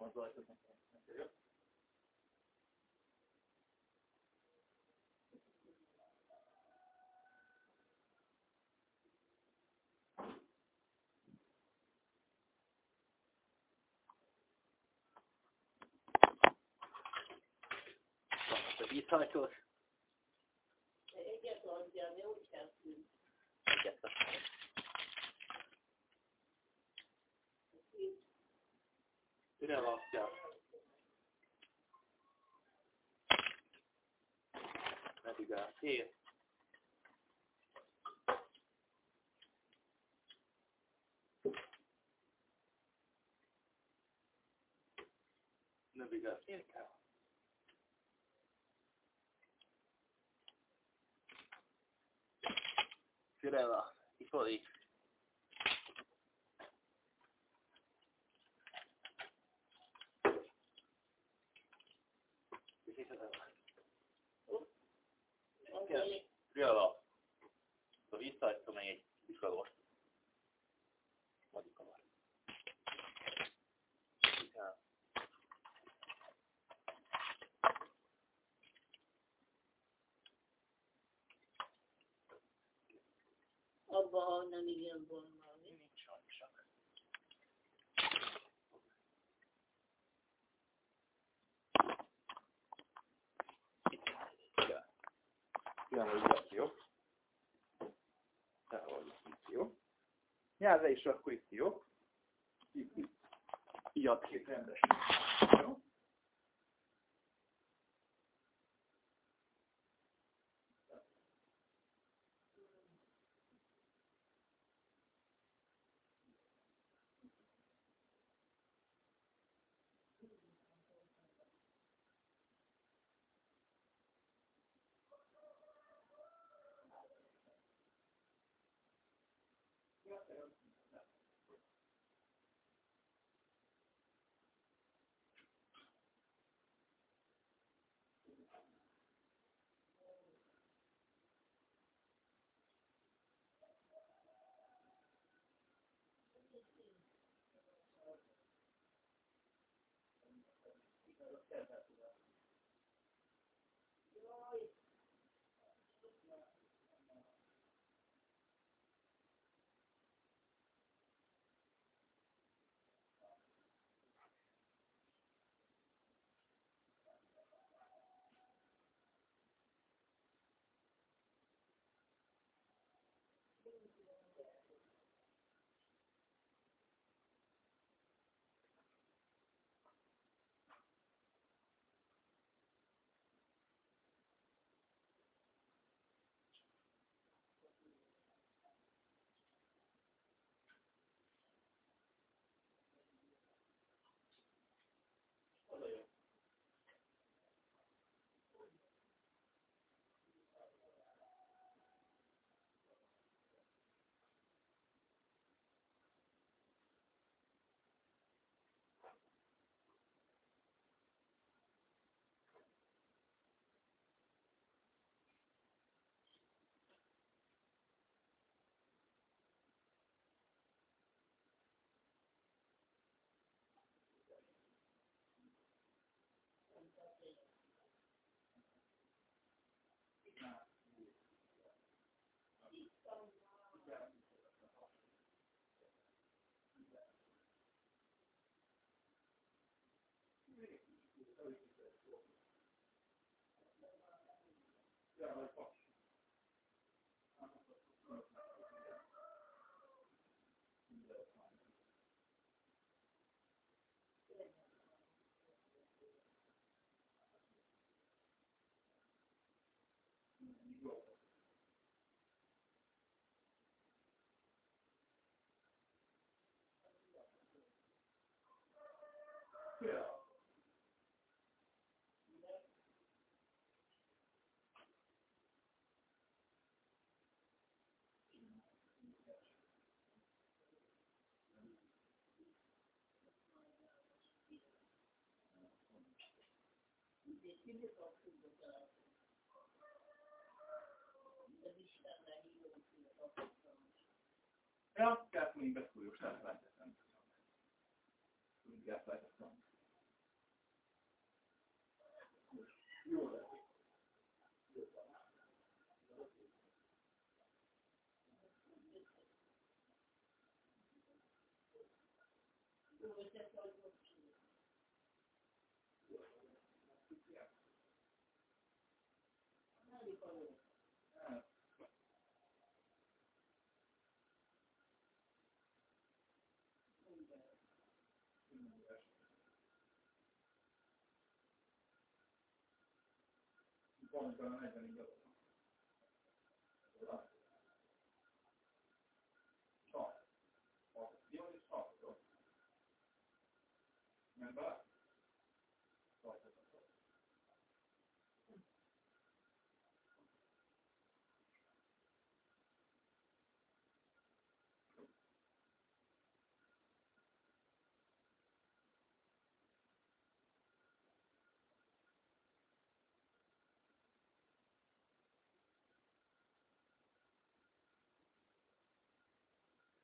One's like this one. Be talk to. ne rastgele. Meddig a Here. Meddig a hét kell. Fiorella, Ipoli. Nehogy lesz jó. Nehogy itt jó. Nyelve is akkor itt jó. Így, így, így, several Ja, tehát még beszúrjuk, nem feltettem. Mindjárt feltettem. Jó lesz. Thank. Katsotaan. Saa.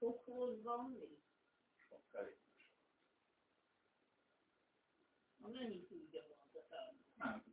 okhoz van mi? A felépés. Na mennyi tudja van a felmérés? Nem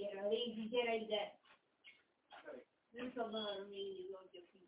Gyere, Légi, gyere ide! Nem szabad arra nézni, hogy a pici.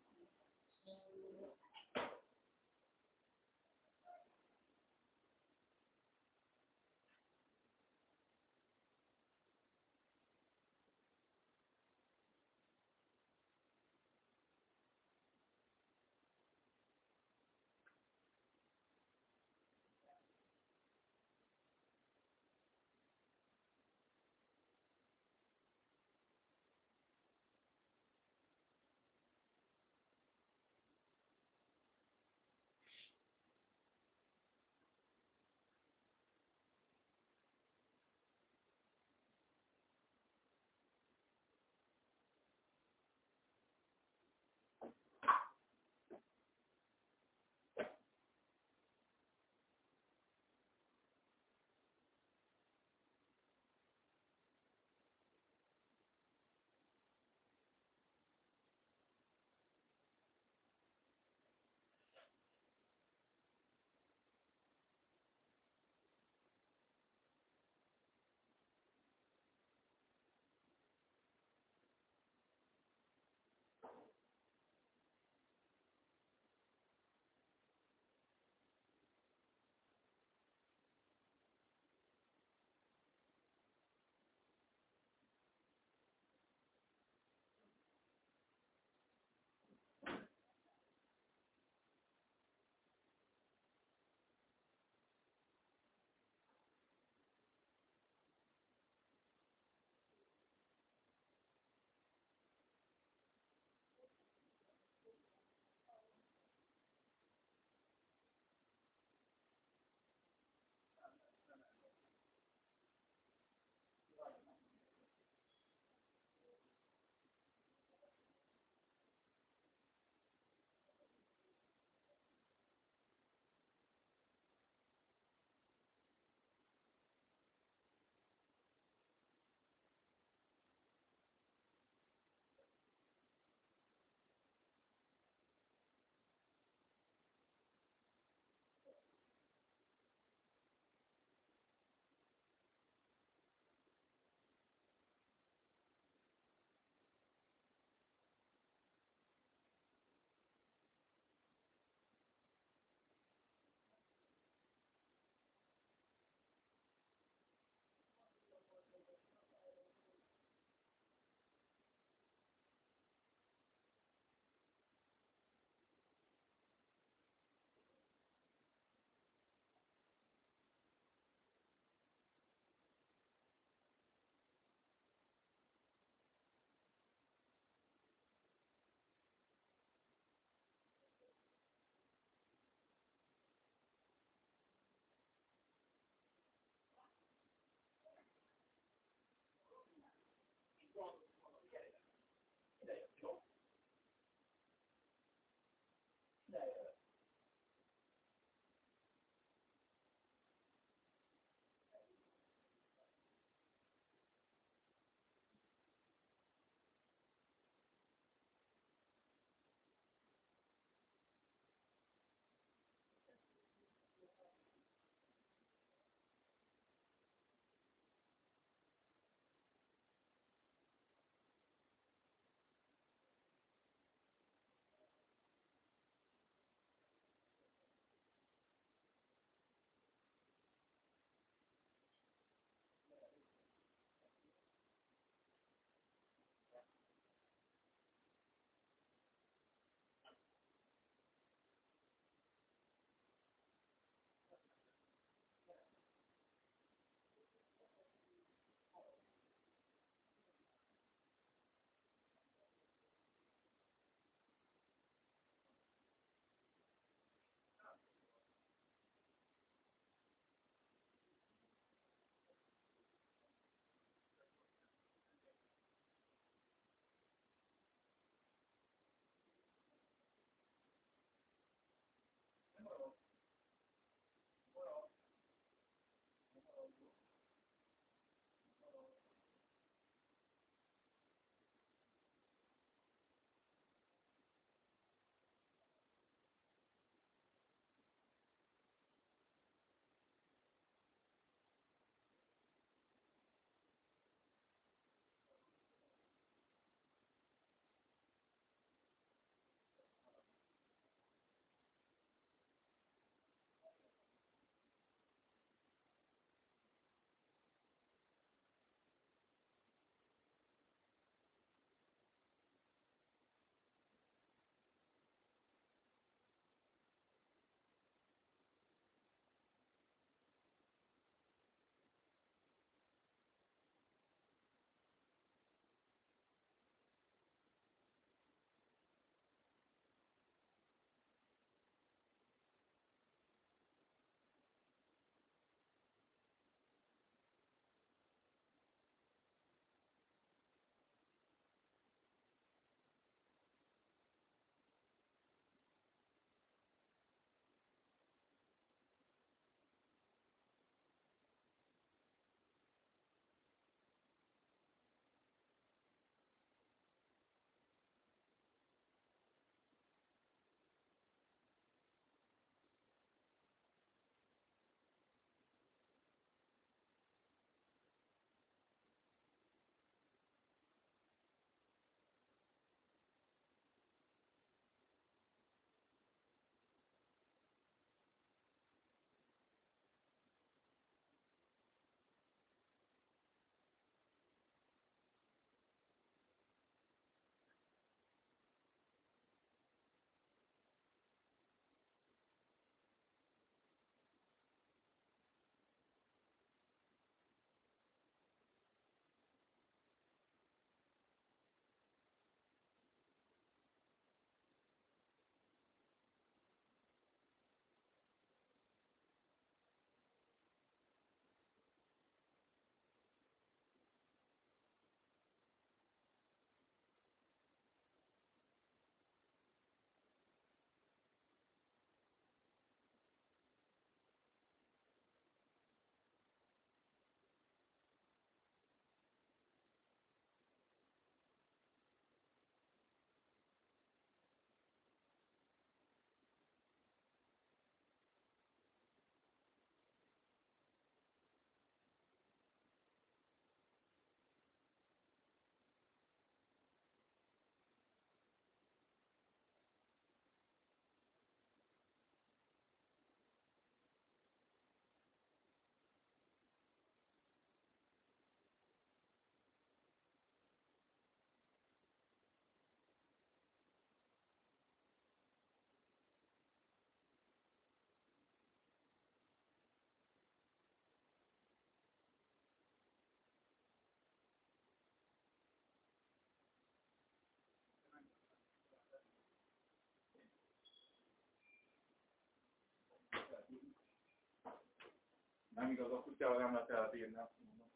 Nem igaz, a kutyával nem lehet elbírni, azt mondom.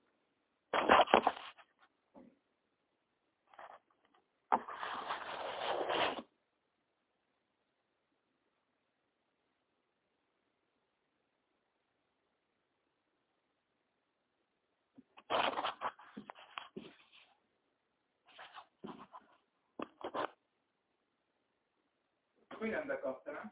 Mindent bekapta,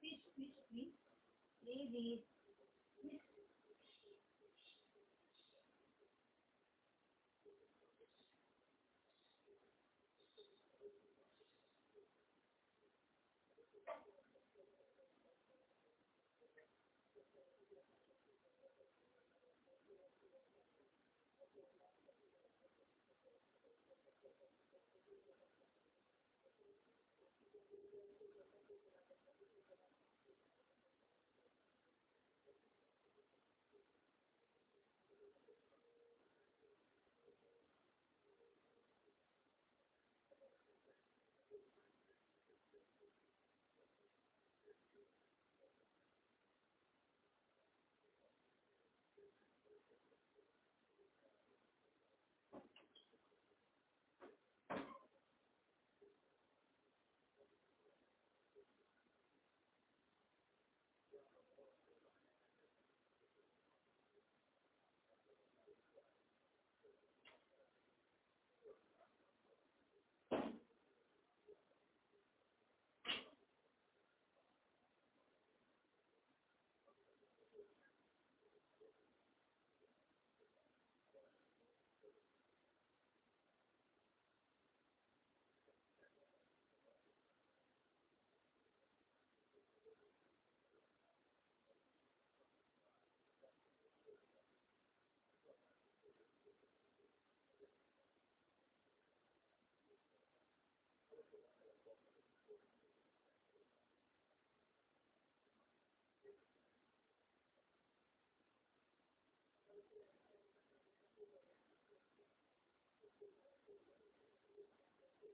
Fish, fish, fish. Ladies.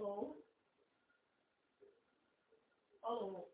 hello, hello.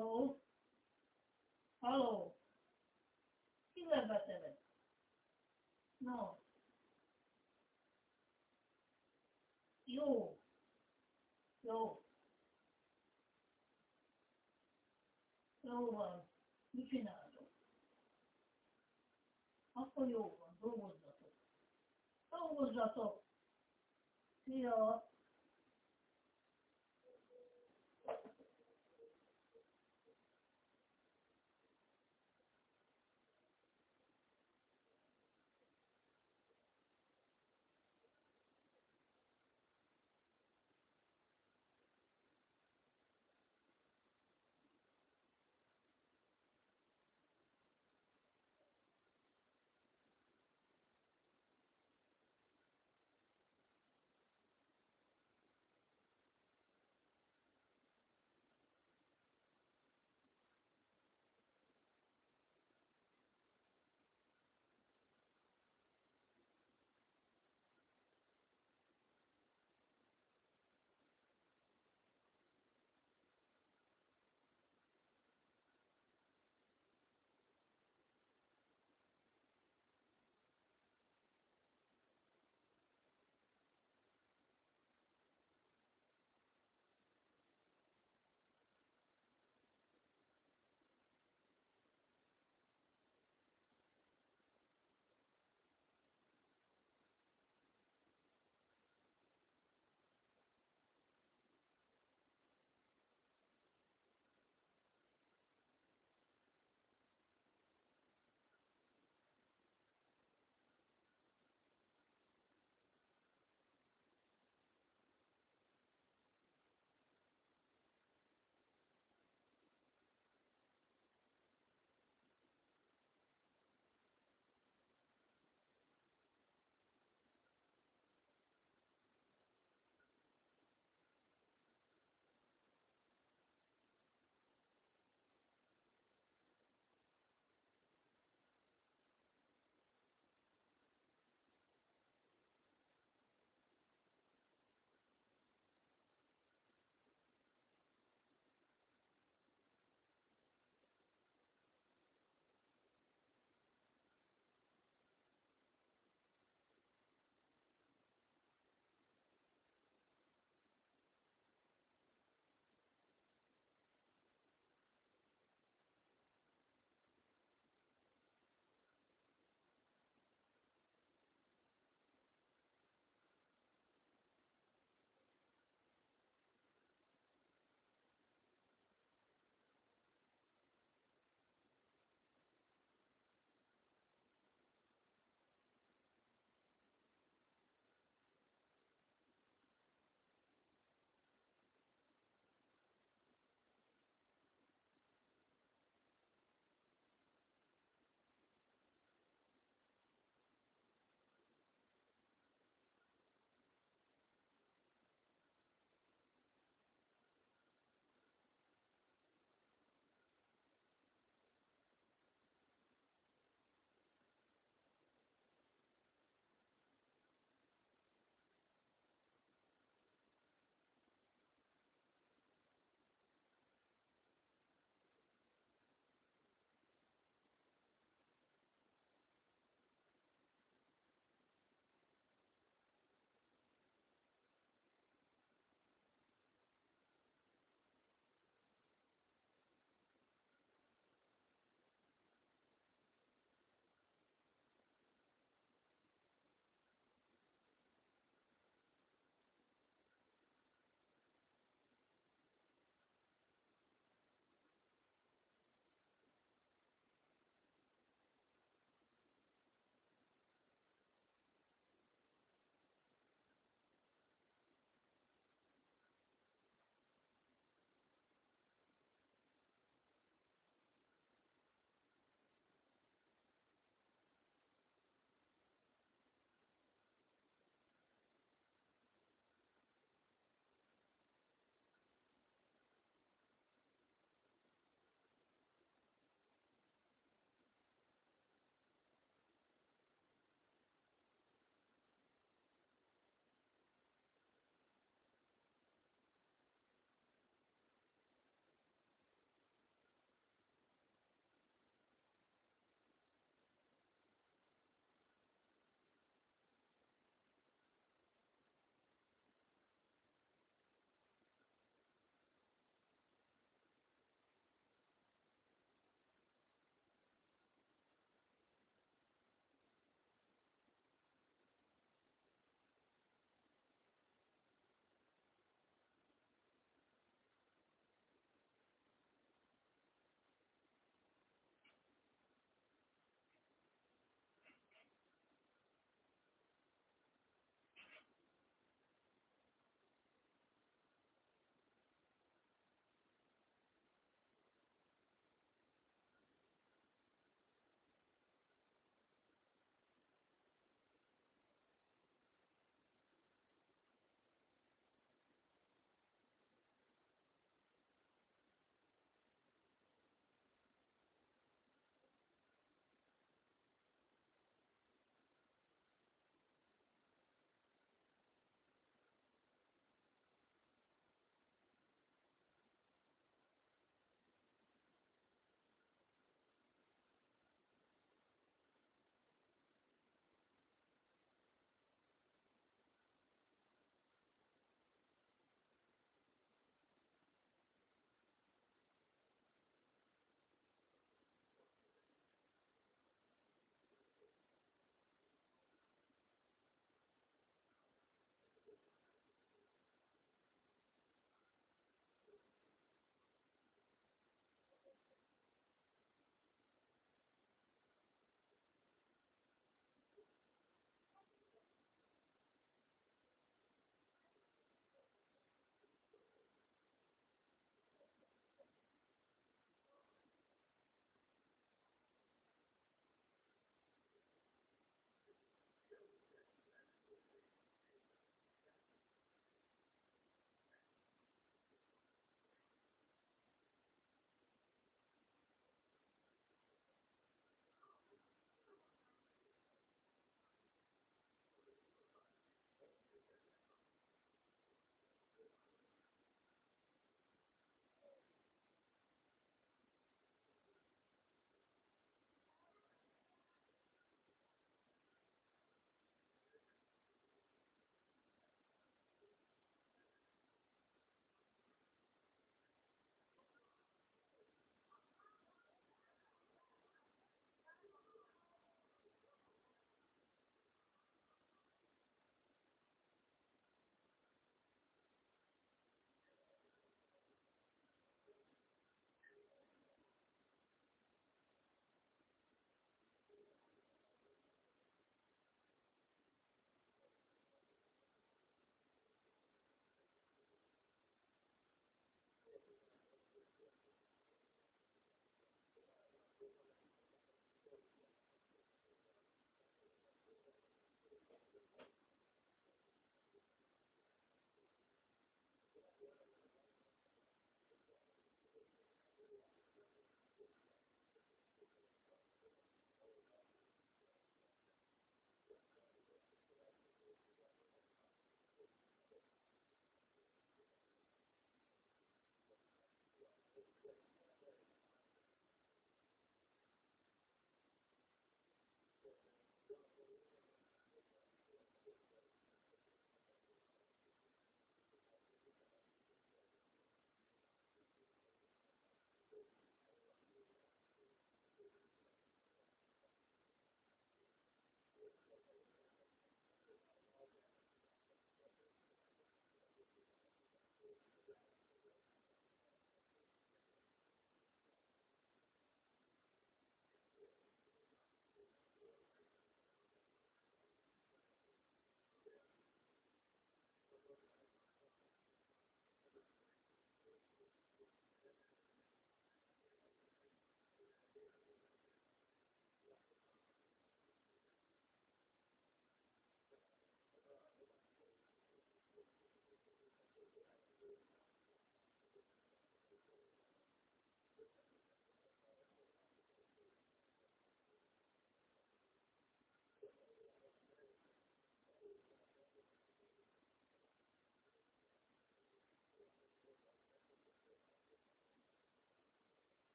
Hello? Hello? Kivel beszélek? No. Jó. Jó. Jó van. Mit csináltok? Akkor jó van, dolgozzatok. Dolgozzatok. Szia!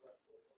Gracias.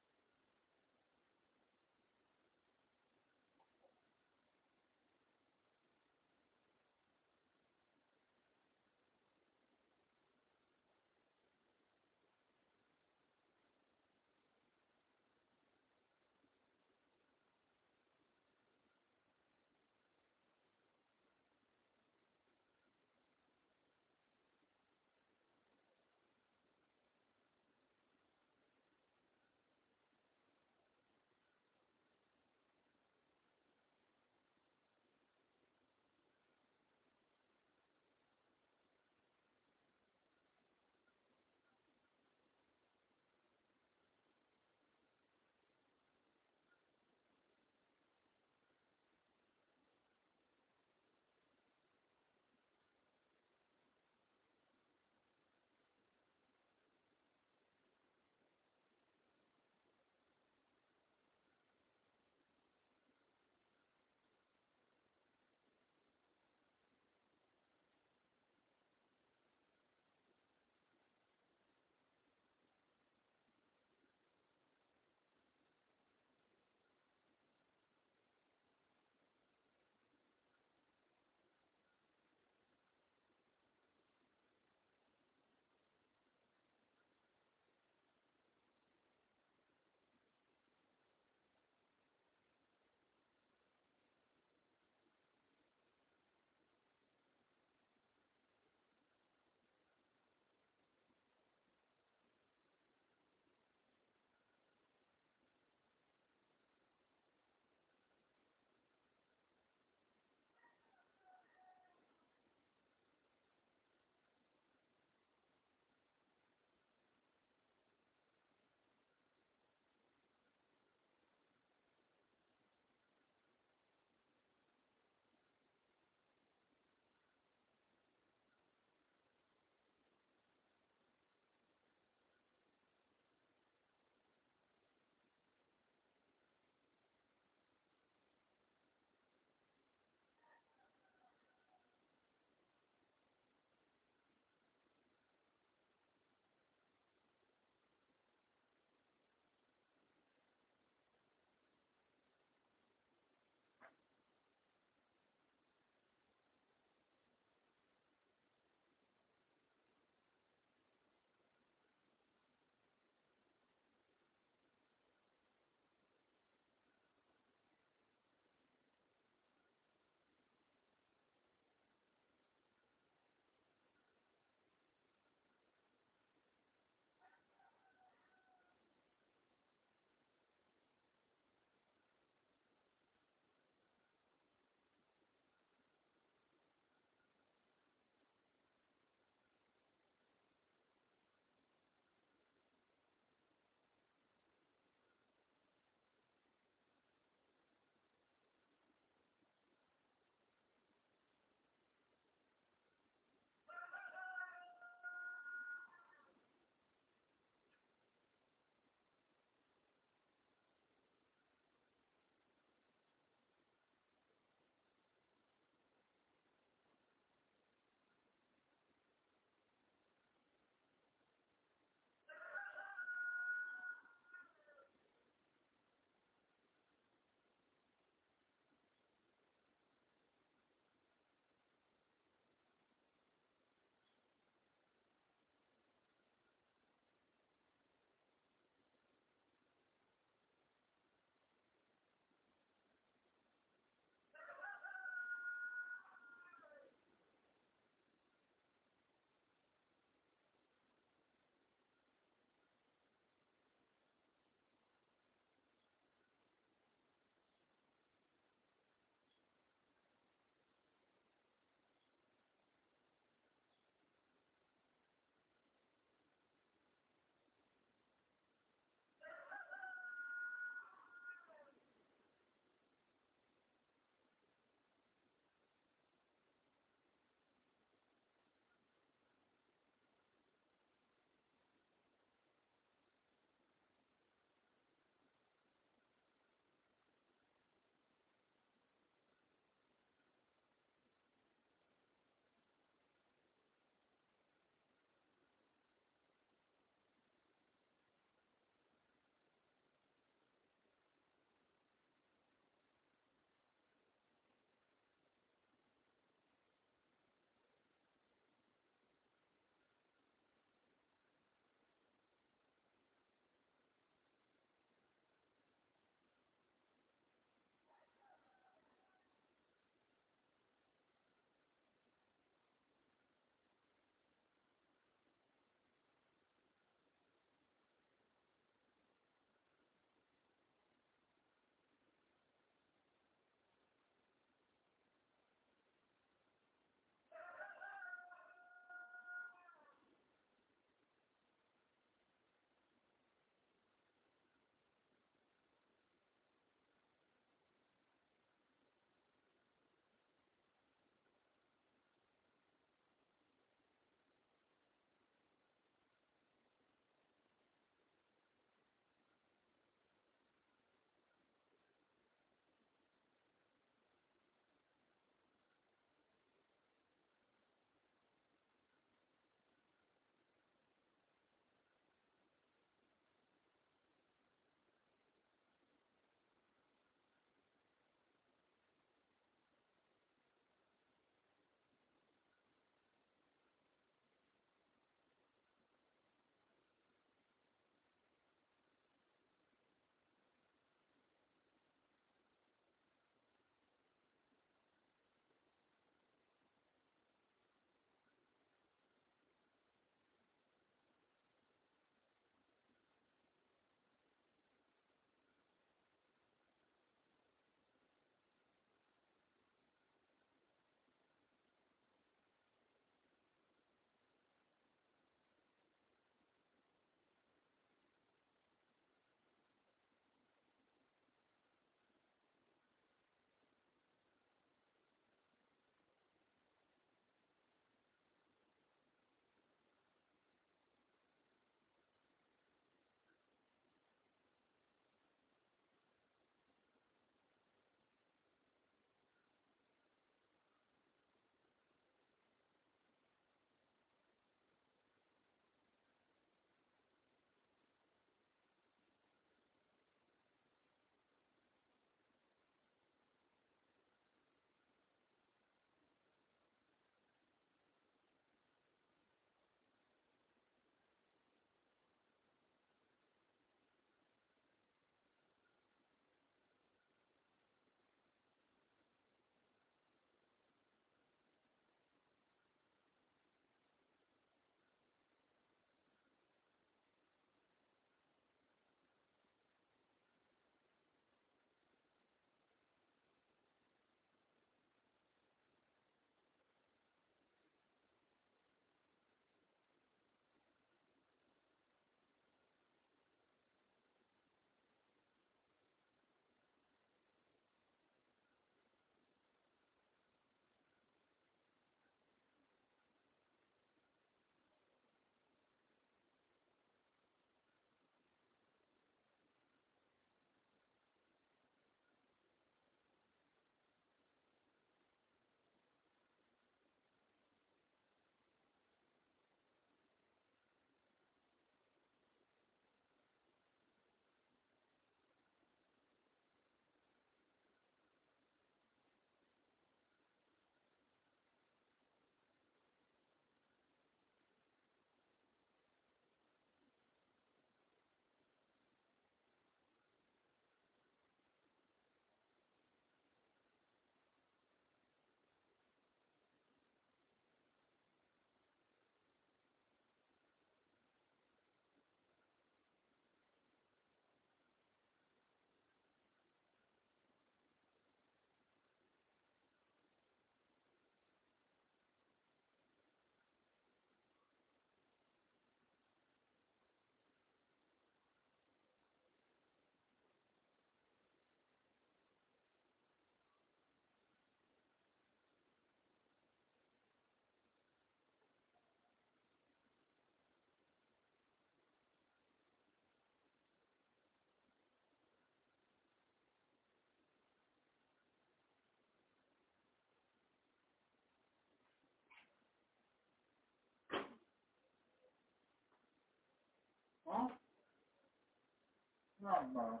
Mamma.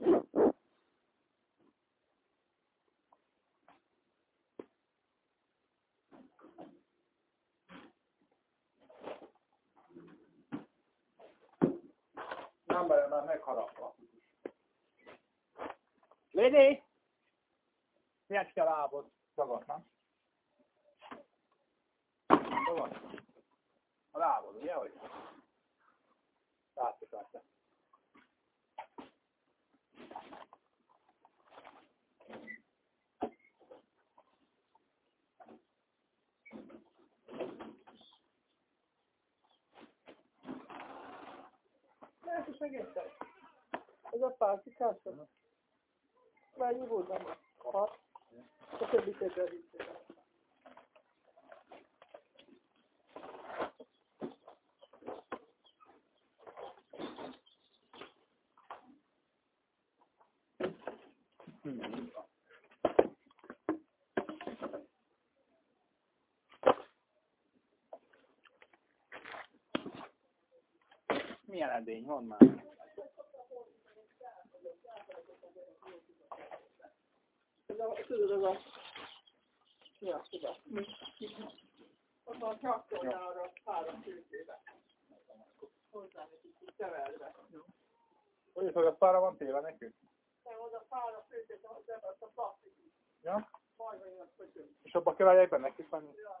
Thank you. Bele, már megharapva. Lady! Miért kell lábod? Szabad, nem? Szabad. A lábod, ugye, hogy? Krishna के स्तर party का स्तर prize बोलता हूँ और सबसे विषय का Mm-hmm. Edény van már? Tudod, az a... Ja, tudom. Ott van a traktornál arra három főzébe. Hozzám egy kicsit keverve. Hogy hogy a fára van téve nekünk? Nem, az a fára főzébe, az ebben a plastik. Ja? Majd olyan kötő. És abba kell egyben nekik menni? Ja.